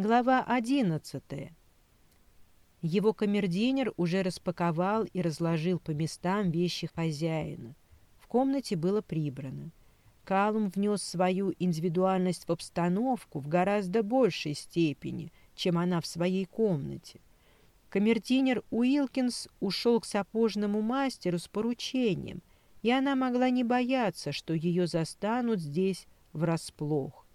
Глава 11. Его камердинер уже распаковал и разложил по местам вещи хозяина. В комнате было прибрано. Калум внес свою индивидуальность в обстановку в гораздо большей степени, чем она в своей комнате. Камердинер Уилкинс ушел к сапожному мастеру с поручением, и она могла не бояться, что ее застанут здесь врасплох.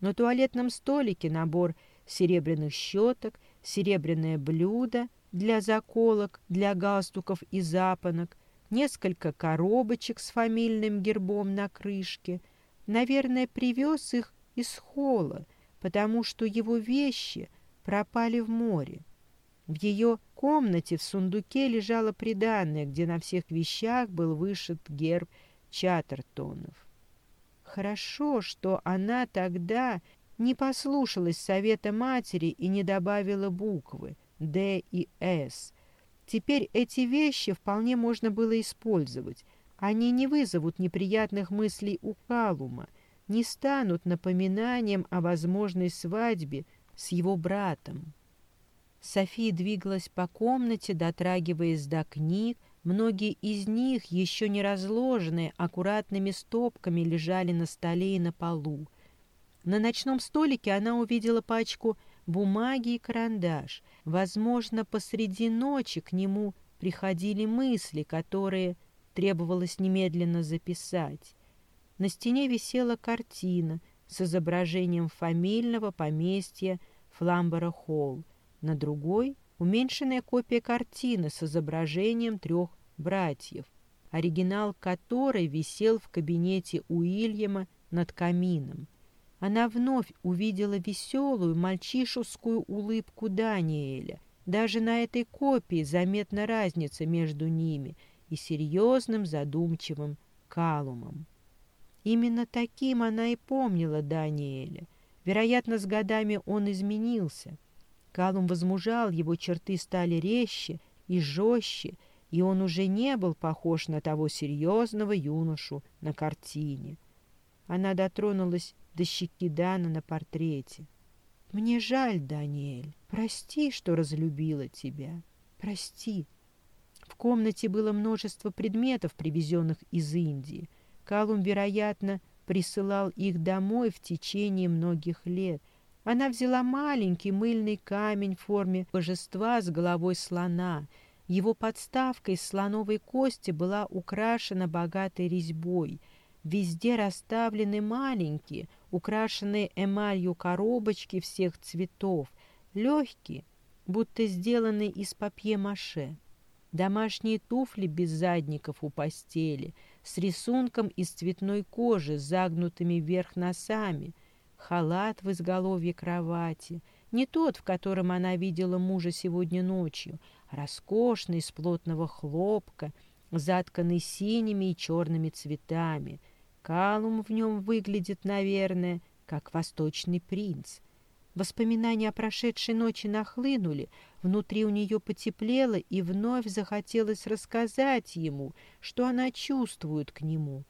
На туалетном столике набор серебряных щеток, серебряное блюдо для заколок, для галстуков и запонок, несколько коробочек с фамильным гербом на крышке. Наверное, привез их из холла, потому что его вещи пропали в море. В ее комнате в сундуке лежало приданное, где на всех вещах был вышит герб Чаттертонов. Хорошо, что она тогда не послушалась совета матери и не добавила буквы «Д» и «С». Теперь эти вещи вполне можно было использовать. Они не вызовут неприятных мыслей у Калума, не станут напоминанием о возможной свадьбе с его братом. София двигалась по комнате, дотрагиваясь до книг. Многие из них, еще не разложенные, аккуратными стопками лежали на столе и на полу. На ночном столике она увидела пачку бумаги и карандаш. Возможно, посреди ночи к нему приходили мысли, которые требовалось немедленно записать. На стене висела картина с изображением фамильного поместья Фламбера-Холл. На другой — уменьшенная копия картины с изображением трех братьев, оригинал которой висел в кабинете Уильяма над камином. Она вновь увидела веселую мальчишескую улыбку Даниэля. Даже на этой копии заметна разница между ними и серьезным задумчивым Калумом. Именно таким она и помнила Даниэля. Вероятно, с годами он изменился. Калум возмужал, его черты стали резче и жестче, и он уже не был похож на того серьезного юношу на картине. Она дотронулась до щеки Дана на портрете. «Мне жаль, Даниэль. Прости, что разлюбила тебя. Прости». В комнате было множество предметов, привезенных из Индии. Калум, вероятно, присылал их домой в течение многих лет. Она взяла маленький мыльный камень в форме божества с головой слона. Его подставка из слоновой кости была украшена богатой резьбой — Везде расставлены маленькие, украшенные эмалью коробочки всех цветов, легкие, будто сделанные из папье-маше. Домашние туфли без задников у постели, с рисунком из цветной кожи, загнутыми вверх носами, халат в изголовье кровати, не тот, в котором она видела мужа сегодня ночью, роскошный, из плотного хлопка, затканный синими и черными цветами, Калум в нем выглядит, наверное, как восточный принц. Воспоминания о прошедшей ночи нахлынули, внутри у нее потеплело, и вновь захотелось рассказать ему, что она чувствует к нему.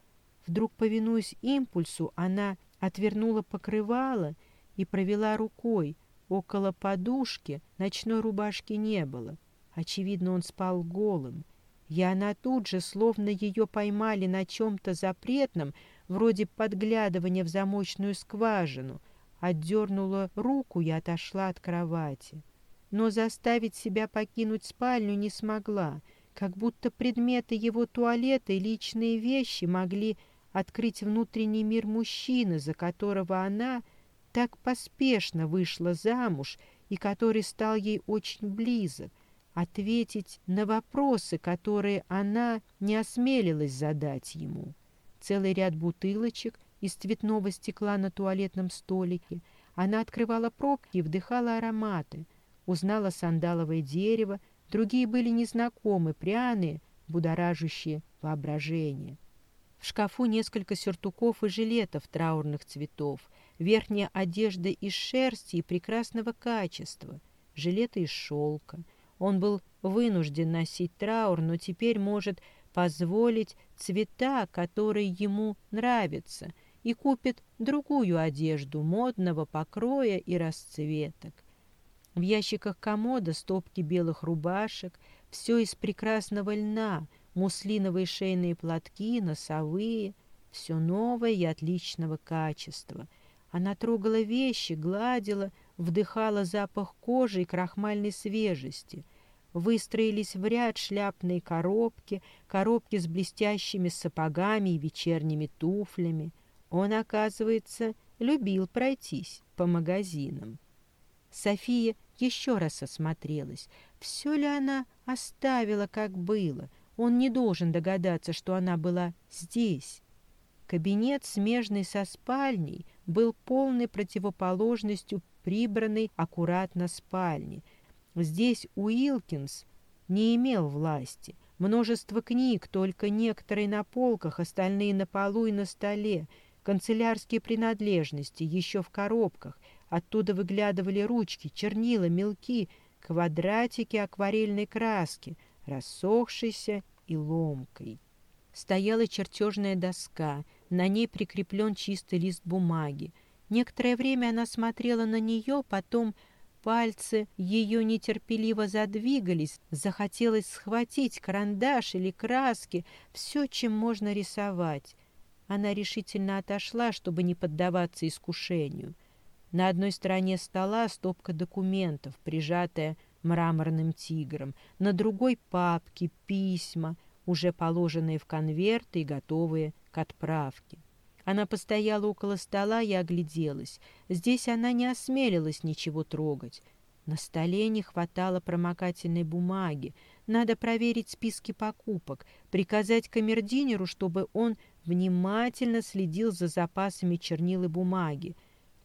Вдруг, повинуясь импульсу, она отвернула покрывало и провела рукой. Около подушки ночной рубашки не было. Очевидно, он спал голым — и она тут же, словно ее поймали на чем-то запретном, вроде подглядывания в замочную скважину, отдернула руку и отошла от кровати. Но заставить себя покинуть спальню не смогла, как будто предметы его туалета и личные вещи могли открыть внутренний мир мужчины, за которого она так поспешно вышла замуж и который стал ей очень близок — ответить на вопросы, которые она не осмелилась задать ему. Целый ряд бутылочек из цветного стекла на туалетном столике. Она открывала пробки и вдыхала ароматы. Узнала сандаловое дерево, другие были незнакомы, пряные, будоражащие воображение. В шкафу несколько сюртуков и жилетов траурных цветов, верхняя одежда из шерсти и прекрасного качества, жилеты из шелка — он был вынужден носить траур, но теперь может позволить цвета, которые ему нравятся, и купит другую одежду модного покроя и расцветок. В ящиках комода стопки белых рубашек, все из прекрасного льна, муслиновые шейные платки, носовые, все новое и отличного качества. Она трогала вещи, гладила, вдыхала запах кожи и крахмальной свежести. Выстроились в ряд шляпные коробки, коробки с блестящими сапогами и вечерними туфлями. Он, оказывается, любил пройтись по магазинам. София еще раз осмотрелась. Все ли она оставила, как было? Он не должен догадаться, что она была здесь. Кабинет, смежный со спальней, был полной противоположностью прибранной аккуратно спальни. Здесь Уилкинс не имел власти. Множество книг, только некоторые на полках, остальные на полу и на столе. Канцелярские принадлежности еще в коробках. Оттуда выглядывали ручки, чернила, мелки, квадратики акварельной краски, рассохшейся и ломкой. Стояла чертежная доска — на ней прикреплен чистый лист бумаги. Некоторое время она смотрела на нее, потом пальцы ее нетерпеливо задвигались, захотелось схватить карандаш или краски, все, чем можно рисовать. Она решительно отошла, чтобы не поддаваться искушению. На одной стороне стола стопка документов, прижатая мраморным тигром, на другой папки, письма — уже положенные в конверты и готовые к отправке. Она постояла около стола и огляделась. Здесь она не осмелилась ничего трогать. На столе не хватало промокательной бумаги. Надо проверить списки покупок, приказать камердинеру, чтобы он внимательно следил за запасами чернил и бумаги.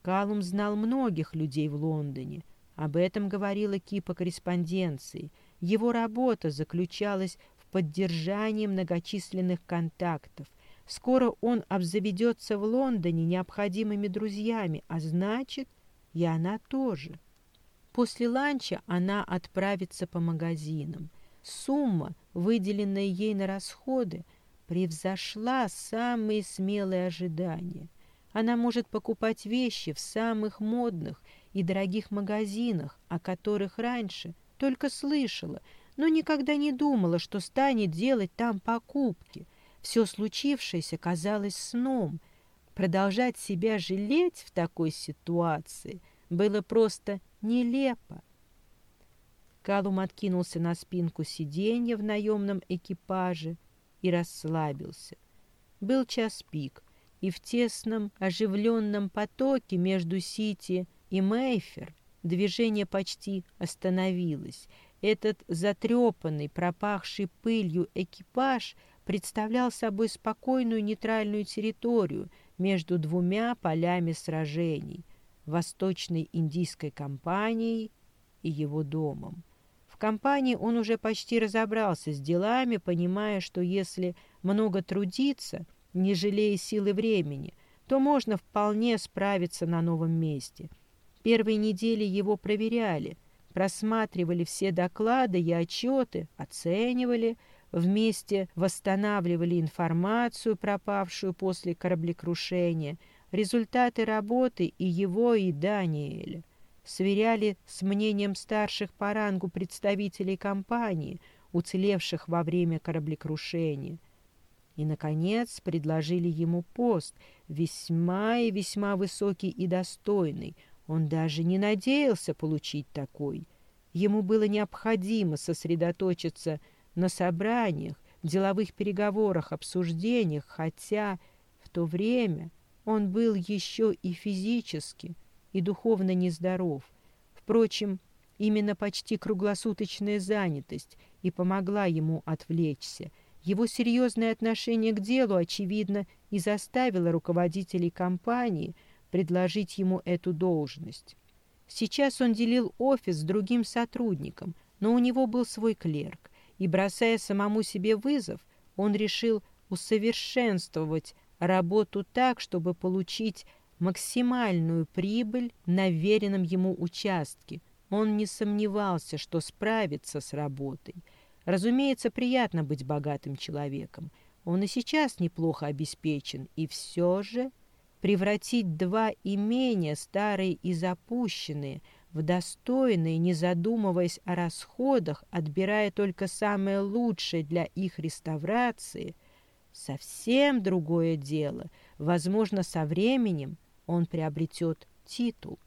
Калум знал многих людей в Лондоне. Об этом говорила кипа корреспонденции. Его работа заключалась поддержание многочисленных контактов. Скоро он обзаведется в Лондоне необходимыми друзьями, а значит, и она тоже. После ланча она отправится по магазинам. Сумма, выделенная ей на расходы, превзошла самые смелые ожидания. Она может покупать вещи в самых модных и дорогих магазинах, о которых раньше только слышала – но никогда не думала, что станет делать там покупки. Все случившееся казалось сном. Продолжать себя жалеть в такой ситуации было просто нелепо. Калум откинулся на спинку сиденья в наемном экипаже и расслабился. Был час пик, и в тесном оживленном потоке между Сити и Мейфер движение почти остановилось — этот затрепанный, пропахший пылью экипаж представлял собой спокойную нейтральную территорию между двумя полями сражений – Восточной Индийской компанией и его домом. В компании он уже почти разобрался с делами, понимая, что если много трудиться, не жалея сил и времени, то можно вполне справиться на новом месте. Первые недели его проверяли, просматривали все доклады и отчеты, оценивали, вместе восстанавливали информацию, пропавшую после кораблекрушения, результаты работы и его, и Даниэля. Сверяли с мнением старших по рангу представителей компании, уцелевших во время кораблекрушения. И, наконец, предложили ему пост, весьма и весьма высокий и достойный – он даже не надеялся получить такой. Ему было необходимо сосредоточиться на собраниях, деловых переговорах, обсуждениях, хотя в то время он был еще и физически, и духовно нездоров. Впрочем, именно почти круглосуточная занятость и помогла ему отвлечься. Его серьезное отношение к делу, очевидно, и заставило руководителей компании – предложить ему эту должность. Сейчас он делил офис с другим сотрудником, но у него был свой клерк, и, бросая самому себе вызов, он решил усовершенствовать работу так, чтобы получить максимальную прибыль на веренном ему участке. Он не сомневался, что справится с работой. Разумеется, приятно быть богатым человеком. Он и сейчас неплохо обеспечен, и все же превратить два имения, старые и запущенные, в достойные, не задумываясь о расходах, отбирая только самое лучшее для их реставрации, совсем другое дело. Возможно, со временем он приобретет титул.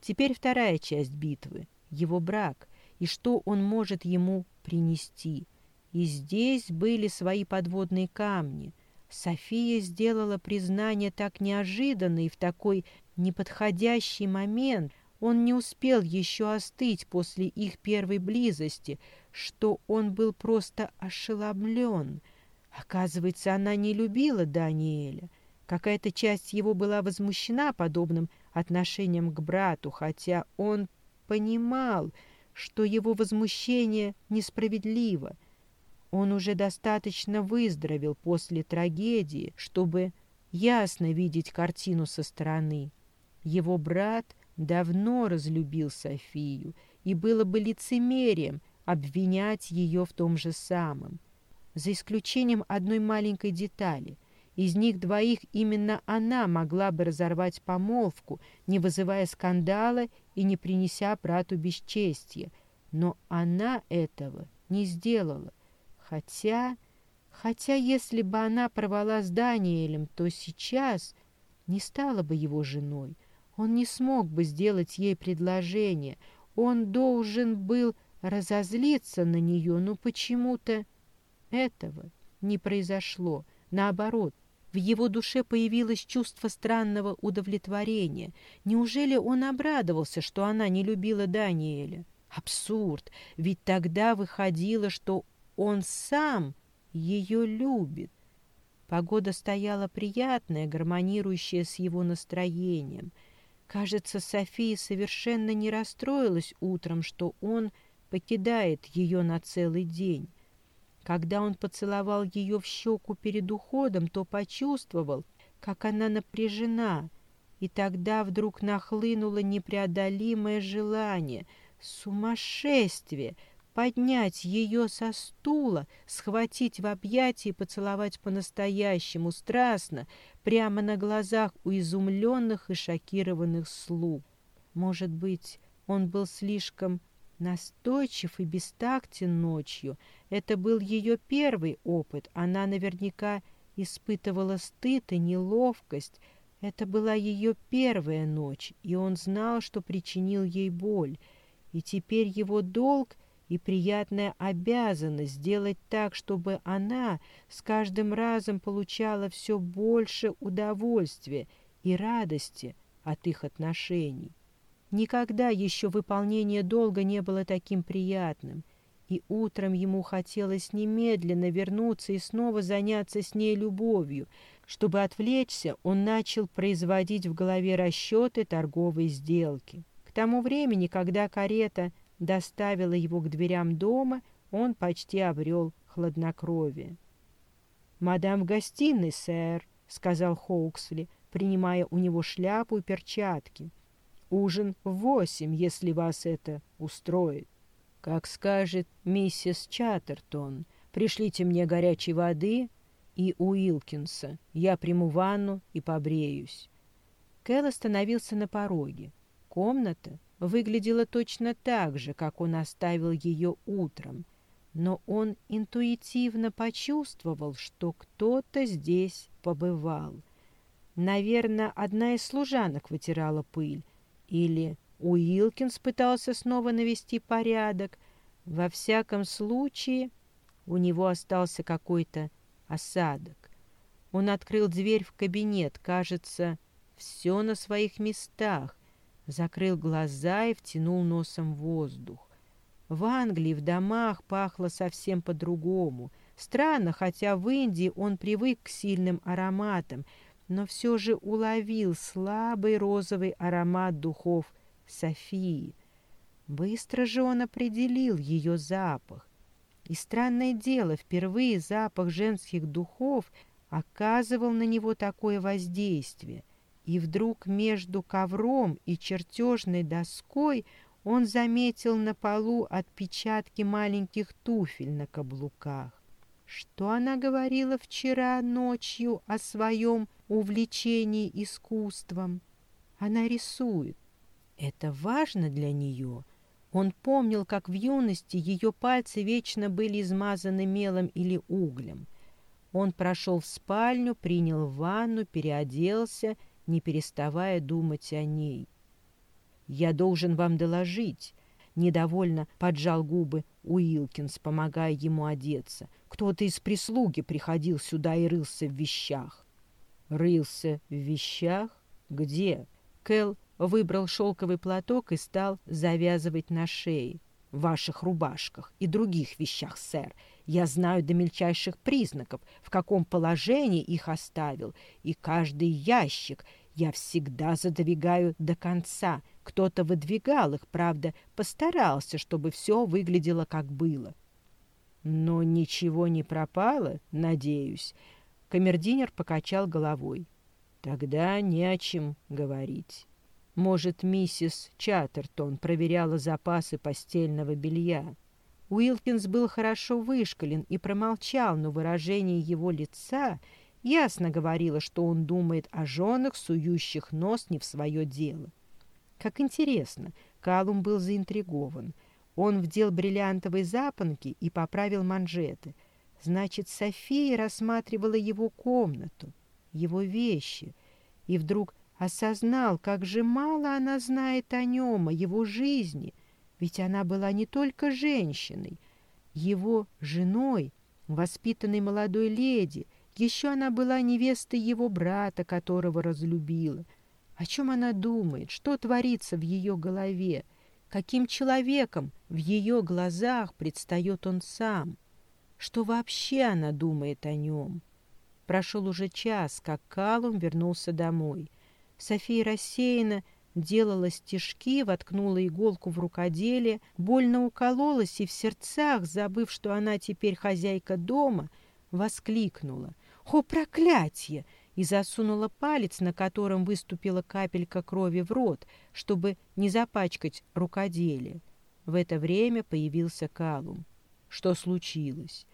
Теперь вторая часть битвы – его брак, и что он может ему принести. И здесь были свои подводные камни – София сделала признание так неожиданно и в такой неподходящий момент, он не успел еще остыть после их первой близости, что он был просто ошеломлен. Оказывается, она не любила Даниэля. Какая-то часть его была возмущена подобным отношением к брату, хотя он понимал, что его возмущение несправедливо — он уже достаточно выздоровел после трагедии, чтобы ясно видеть картину со стороны. Его брат давно разлюбил Софию, и было бы лицемерием обвинять ее в том же самом. За исключением одной маленькой детали. Из них двоих именно она могла бы разорвать помолвку, не вызывая скандала и не принеся брату бесчестья. Но она этого не сделала. Хотя... Хотя если бы она провала с Даниэлем, то сейчас не стала бы его женой. Он не смог бы сделать ей предложение. Он должен был разозлиться на нее, но почему-то этого не произошло. Наоборот, в его душе появилось чувство странного удовлетворения. Неужели он обрадовался, что она не любила Даниэля? Абсурд! Ведь тогда выходило, что он сам ее любит. Погода стояла приятная, гармонирующая с его настроением. Кажется, София совершенно не расстроилась утром, что он покидает ее на целый день. Когда он поцеловал ее в щеку перед уходом, то почувствовал, как она напряжена, и тогда вдруг нахлынуло непреодолимое желание, сумасшествие — поднять ее со стула, схватить в объятия и поцеловать по-настоящему, страстно, прямо на глазах у изумленных и шокированных слуг. Может быть, он был слишком настойчив и бестактен ночью. Это был ее первый опыт. Она наверняка испытывала стыд и неловкость. Это была ее первая ночь, и он знал, что причинил ей боль. И теперь его долг и приятная обязанность сделать так, чтобы она с каждым разом получала все больше удовольствия и радости от их отношений. Никогда еще выполнение долга не было таким приятным, и утром ему хотелось немедленно вернуться и снова заняться с ней любовью. Чтобы отвлечься, он начал производить в голове расчеты торговой сделки. К тому времени, когда карета – доставила его к дверям дома, он почти обрел хладнокровие. «Мадам в гостиной, сэр», — сказал Хоуксли, принимая у него шляпу и перчатки. «Ужин в восемь, если вас это устроит». «Как скажет миссис Чаттертон, пришлите мне горячей воды и Уилкинса. Я приму ванну и побреюсь». Кэл остановился на пороге. Комната выглядела точно так же, как он оставил ее утром, но он интуитивно почувствовал, что кто-то здесь побывал. Наверное, одна из служанок вытирала пыль, или Уилкинс пытался снова навести порядок. Во всяком случае, у него остался какой-то осадок. Он открыл дверь в кабинет, кажется, все на своих местах, закрыл глаза и втянул носом воздух. В Англии в домах пахло совсем по-другому. Странно, хотя в Индии он привык к сильным ароматам, но все же уловил слабый розовый аромат духов Софии. Быстро же он определил ее запах. И странное дело, впервые запах женских духов оказывал на него такое воздействие. И вдруг между ковром и чертежной доской он заметил на полу отпечатки маленьких туфель на каблуках. Что она говорила вчера ночью о своем увлечении искусством? Она рисует. Это важно для нее. Он помнил, как в юности ее пальцы вечно были измазаны мелом или углем. Он прошел в спальню, принял ванну, переоделся — не переставая думать о ней. «Я должен вам доложить», — недовольно поджал губы Уилкинс, помогая ему одеться. «Кто-то из прислуги приходил сюда и рылся в вещах». «Рылся в вещах? Где?» Кэл выбрал шелковый платок и стал завязывать на шее. «В ваших рубашках и других вещах, сэр. Я знаю до мельчайших признаков, в каком положении их оставил, и каждый ящик я всегда задвигаю до конца. Кто-то выдвигал их, правда, постарался, чтобы все выглядело как было. Но ничего не пропало, надеюсь. Камердинер покачал головой. Тогда не о чем говорить. Может, миссис Чаттертон проверяла запасы постельного белья. Уилкинс был хорошо вышкален и промолчал, но выражение его лица ясно говорило, что он думает о женах, сующих нос не в свое дело. Как интересно, Калум был заинтригован. Он вдел бриллиантовые запонки и поправил манжеты. Значит, София рассматривала его комнату, его вещи, и вдруг осознал, как же мало она знает о нем, о его жизни — ведь она была не только женщиной, его женой, воспитанной молодой леди, еще она была невестой его брата, которого разлюбила. О чем она думает, что творится в ее голове, каким человеком в ее глазах предстает он сам, что вообще она думает о нем. Прошел уже час, как Калум вернулся домой. София рассеянно делала стежки, воткнула иголку в рукоделие, больно укололась и в сердцах, забыв, что она теперь хозяйка дома, воскликнула «О, проклятие!» и засунула палец, на котором выступила капелька крови в рот, чтобы не запачкать рукоделие. В это время появился Калум. Что случилось?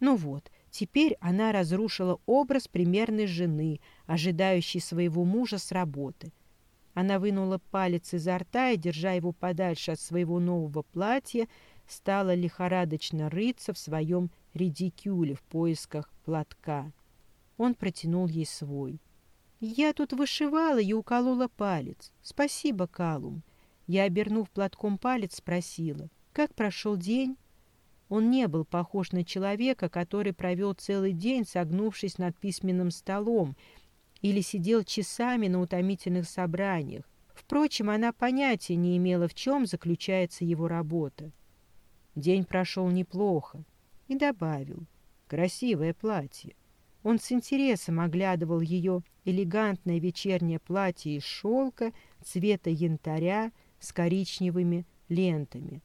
Ну вот, теперь она разрушила образ примерной жены, ожидающей своего мужа с работы. Она вынула палец изо рта и, держа его подальше от своего нового платья, стала лихорадочно рыться в своем редикюле в поисках платка. Он протянул ей свой. «Я тут вышивала и уколола палец. Спасибо, Калум». Я, обернув платком палец, спросила, «Как прошел день?» Он не был похож на человека, который провел целый день, согнувшись над письменным столом или сидел часами на утомительных собраниях. Впрочем, она понятия не имела, в чем заключается его работа. День прошел неплохо и добавил «красивое платье». Он с интересом оглядывал ее элегантное вечернее платье из шелка цвета янтаря с коричневыми лентами.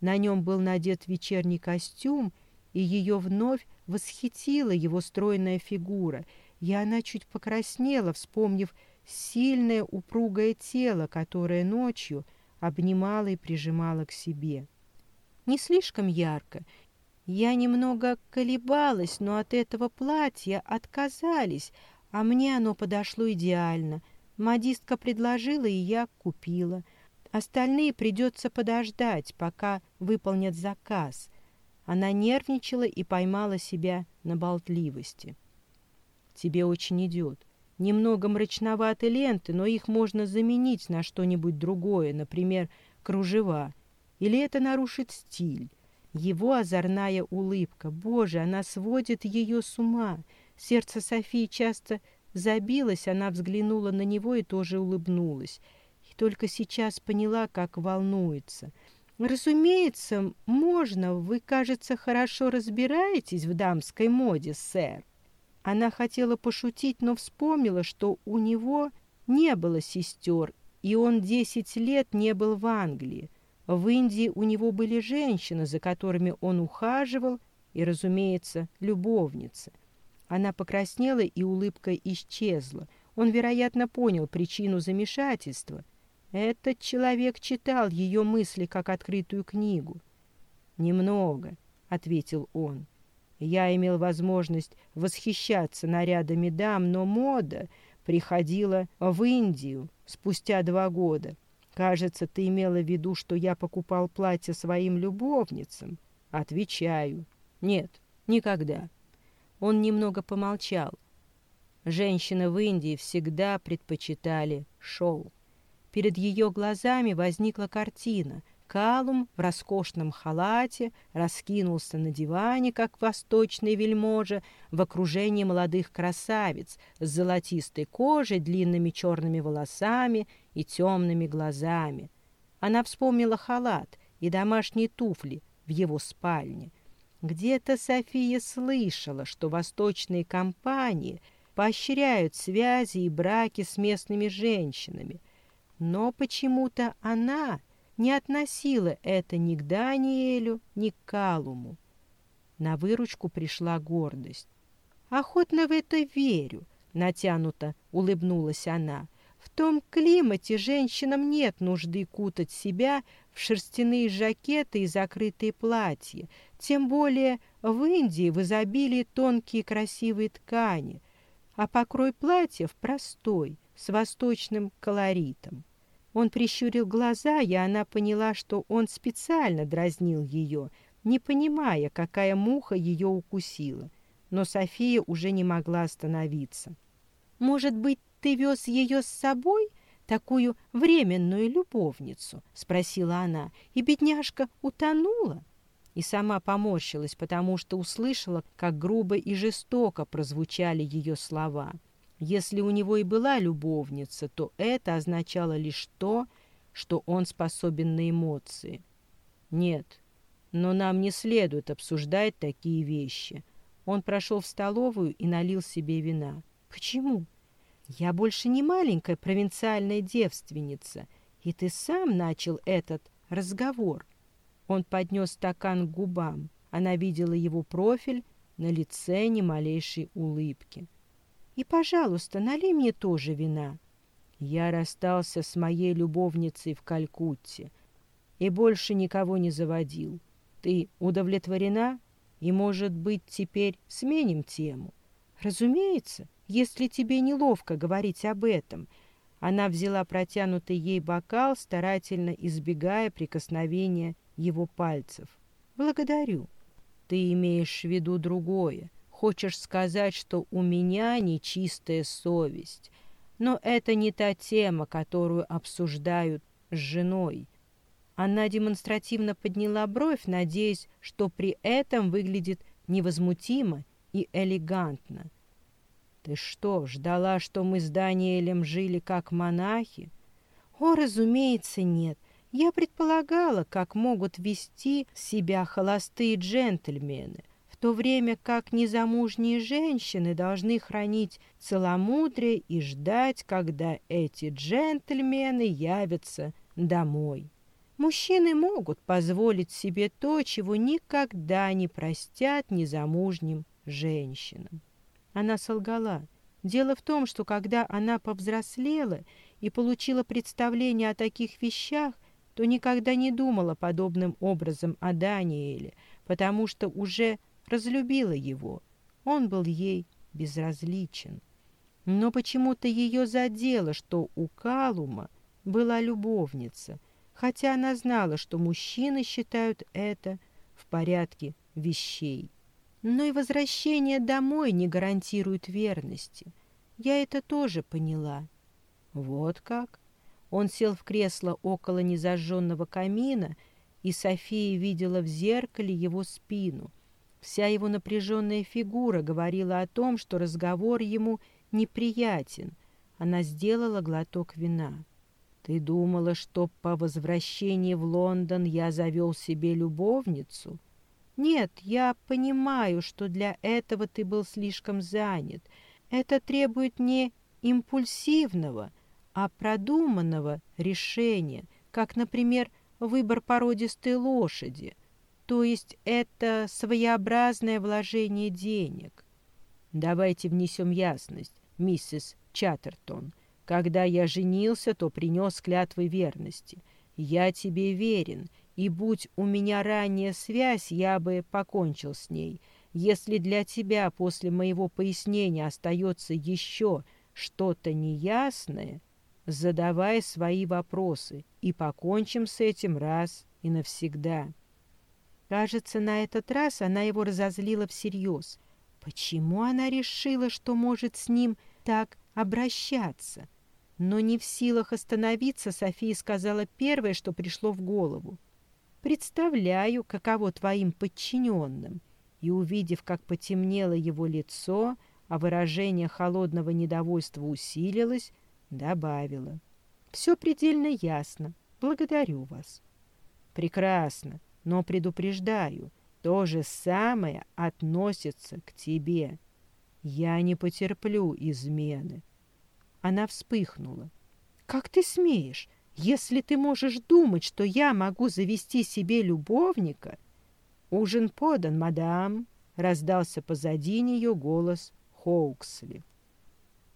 На нем был надет вечерний костюм, и ее вновь восхитила его стройная фигура – и она чуть покраснела, вспомнив сильное упругое тело, которое ночью обнимала и прижимала к себе. Не слишком ярко. Я немного колебалась, но от этого платья отказались, а мне оно подошло идеально. Модистка предложила, и я купила. Остальные придется подождать, пока выполнят заказ. Она нервничала и поймала себя на болтливости тебе очень идет. Немного мрачноваты ленты, но их можно заменить на что-нибудь другое, например, кружева. Или это нарушит стиль. Его озорная улыбка, боже, она сводит ее с ума. Сердце Софии часто забилось, она взглянула на него и тоже улыбнулась. И только сейчас поняла, как волнуется. «Разумеется, можно, вы, кажется, хорошо разбираетесь в дамской моде, сэр». Она хотела пошутить, но вспомнила, что у него не было сестер, и он десять лет не был в Англии. В Индии у него были женщины, за которыми он ухаживал, и, разумеется, любовницы. Она покраснела, и улыбка исчезла. Он, вероятно, понял причину замешательства. Этот человек читал ее мысли как открытую книгу. «Немного», — ответил он. Я имел возможность восхищаться нарядами дам, но мода приходила в Индию спустя два года. Кажется, ты имела в виду, что я покупал платье своим любовницам. Отвечаю. Нет, никогда. Он немного помолчал. Женщины в Индии всегда предпочитали шел. Перед ее глазами возникла картина — Калум в роскошном халате раскинулся на диване, как восточный вельможа, в окружении молодых красавиц с золотистой кожей, длинными черными волосами и темными глазами. Она вспомнила халат и домашние туфли в его спальне. Где-то София слышала, что восточные компании поощряют связи и браки с местными женщинами. Но почему-то она не относила это ни к Даниэлю, ни к Калуму. На выручку пришла гордость. «Охотно в это верю», — натянуто улыбнулась она. «В том климате женщинам нет нужды кутать себя в шерстяные жакеты и закрытые платья, тем более в Индии в изобилии тонкие красивые ткани, а покрой платьев простой, с восточным колоритом. Он прищурил глаза, и она поняла, что он специально дразнил ее, не понимая, какая муха ее укусила. Но София уже не могла остановиться. «Может быть, ты вез ее с собой?» такую временную любовницу?» — спросила она. «И бедняжка утонула?» И сама поморщилась, потому что услышала, как грубо и жестоко прозвучали ее слова. Если у него и была любовница, то это означало лишь то, что он способен на эмоции. Нет, но нам не следует обсуждать такие вещи. Он прошел в столовую и налил себе вина. Почему? Я больше не маленькая провинциальная девственница, и ты сам начал этот разговор. Он поднес стакан к губам. Она видела его профиль, на лице ни малейшей улыбки. И, пожалуйста, налей мне тоже вина. Я расстался с моей любовницей в Калькутте и больше никого не заводил. Ты удовлетворена? И, может быть, теперь сменим тему? Разумеется, если тебе неловко говорить об этом. Она взяла протянутый ей бокал, старательно избегая прикосновения его пальцев. Благодарю. Ты имеешь в виду другое. Хочешь сказать, что у меня нечистая совесть. Но это не та тема, которую обсуждают с женой. Она демонстративно подняла бровь, надеясь, что при этом выглядит невозмутимо и элегантно. «Ты что, ждала, что мы с Даниэлем жили как монахи?» «О, разумеется, нет. Я предполагала, как могут вести себя холостые джентльмены то время как незамужние женщины должны хранить целомудрие и ждать, когда эти джентльмены явятся домой. Мужчины могут позволить себе то, чего никогда не простят незамужним женщинам. Она солгала. Дело в том, что когда она повзрослела и получила представление о таких вещах, то никогда не думала подобным образом о Даниэле, потому что уже разлюбила его. Он был ей безразличен. Но почему-то ее задело, что у Калума была любовница, хотя она знала, что мужчины считают это в порядке вещей. Но и возвращение домой не гарантирует верности. Я это тоже поняла. Вот как. Он сел в кресло около незажженного камина, и София видела в зеркале его спину — Вся его напряженная фигура говорила о том, что разговор ему неприятен. Она сделала глоток вина. «Ты думала, что по возвращении в Лондон я завел себе любовницу?» «Нет, я понимаю, что для этого ты был слишком занят. Это требует не импульсивного, а продуманного решения, как, например, выбор породистой лошади». То есть это своеобразное вложение денег. Давайте внесем ясность, миссис Чаттертон. Когда я женился, то принес клятвы верности. Я тебе верен, и будь у меня ранняя связь, я бы покончил с ней. Если для тебя после моего пояснения остается еще что-то неясное, задавай свои вопросы, и покончим с этим раз и навсегда». Кажется, на этот раз она его разозлила всерьез. Почему она решила, что может с ним так обращаться? Но не в силах остановиться, София сказала первое, что пришло в голову. «Представляю, каково твоим подчиненным». И, увидев, как потемнело его лицо, а выражение холодного недовольства усилилось, добавила. «Все предельно ясно. Благодарю вас». «Прекрасно. Но предупреждаю, то же самое относится к тебе. Я не потерплю измены. Она вспыхнула. Как ты смеешь? Если ты можешь думать, что я могу завести себе любовника... Ужин подан, мадам, раздался позади нее голос Хоуксли.